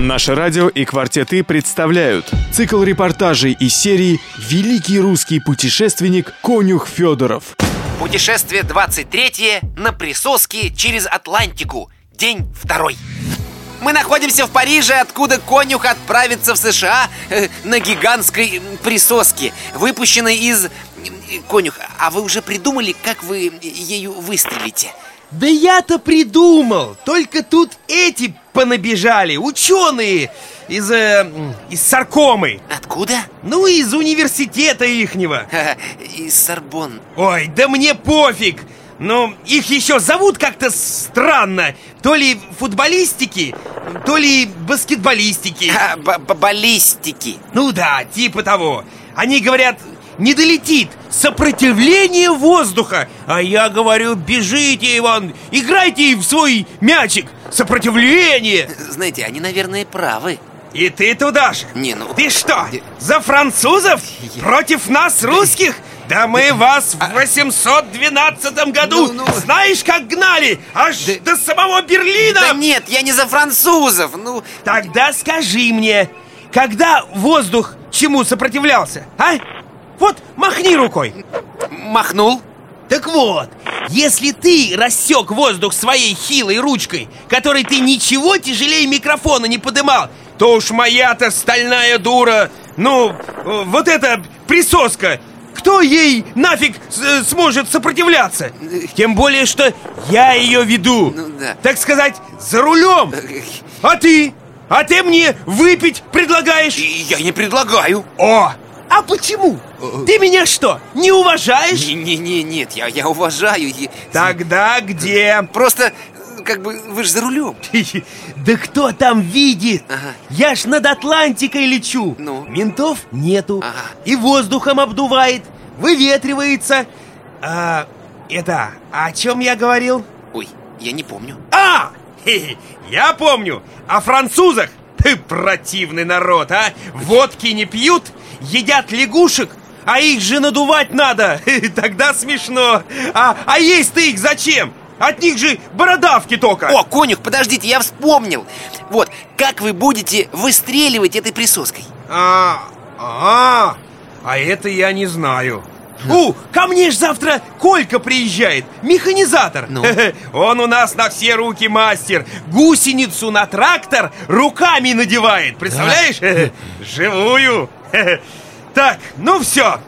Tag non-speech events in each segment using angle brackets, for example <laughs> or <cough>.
Наше радио и «Квартеты» представляют цикл репортажей из серии «Великий русский путешественник Конюх Федоров». Путешествие 23 на присоске через Атлантику. День второй. Мы находимся в Париже, откуда конюх отправится в США э, на гигантской присоске, выпущенной из... м, Конюх, а вы уже придумали, как вы ею выстрелите? Да я-то придумал! Только тут эти понабежали, ученые из, э, из Саркомы. Откуда? Ну, из университета ихнего. Ха, Из Сорбон. Ой, да мне пофиг! Но их еще зовут как-то странно. То ли футболистики, то ли баскетболистики. А, б- б- баллистики. Ну да, типа того. Они говорят, не долетит сопротивление воздуха. А я говорю, бежите, Иван, играйте в свой мячик. Сопротивление. Знаете, они, наверное, правы. И ты туда же. Не, ну... Ты что, за французов? Против нас, русских? Да мы вас в 812 году Ну, ну. знаешь, как гнали? Аж до самого Берлина! Да нет, я не за французов. Ну, Тогда скажи мне, когда воздух чему сопротивлялся, а? Вот, махни рукой. махнул. Так вот, если ты рассек воздух своей хилой ручкой, которой ты ничего тяжелее микрофона не подымал, то уж моя-то стальная дура, ну, э, вот эта присоска, кто ей нафиг с- сможет сопротивляться? Тем более, что я ее веду, Ну да. так сказать, за рулем. А ты? А ты мне выпить предлагаешь? Я не предлагаю. О! А почему? Ты меня что, не уважаешь? Не-не-не, нет, я, я уважаю. и- Тогда где? Просто, как бы, вы же за рулем. <laughs> Да кто там видит? Ага. Я ж над Атлантикой лечу. Ну? Ментов нету. Ага. И воздухом обдувает, выветривается. А, это, о чем я говорил? Ой, я не помню. А! Хе-хе, <laughs> Я помню. О французах. Ты противный народ, а? Водки не пьют, едят лягушек, а их же надувать надо. <laughs> Тогда смешно. А, а есть ты их зачем? От них же бородавки только. О, конюх, подождите, я вспомнил. Вот, как вы будете выстреливать этой присоской? А, а, а это я не знаю. У, ко мне ж завтра Колька приезжает, механизатор. Ну? <laughs> Он у нас на все руки мастер. Гусеницу на трактор руками надевает, представляешь? <laughs> Живую. <laughs> Так, ну все.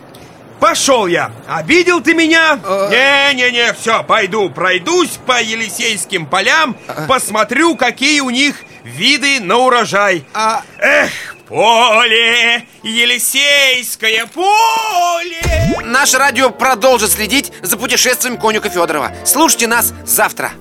Пошел я. Обидел ты меня? Не-не-не, все, пойду, пройдусь по Елисейским полям, посмотрю, какие у них виды на урожай. А- Эх, поле, Елисейское поле! Наше радио продолжит следить за путешествием конюха Федорова. Слушайте нас завтра.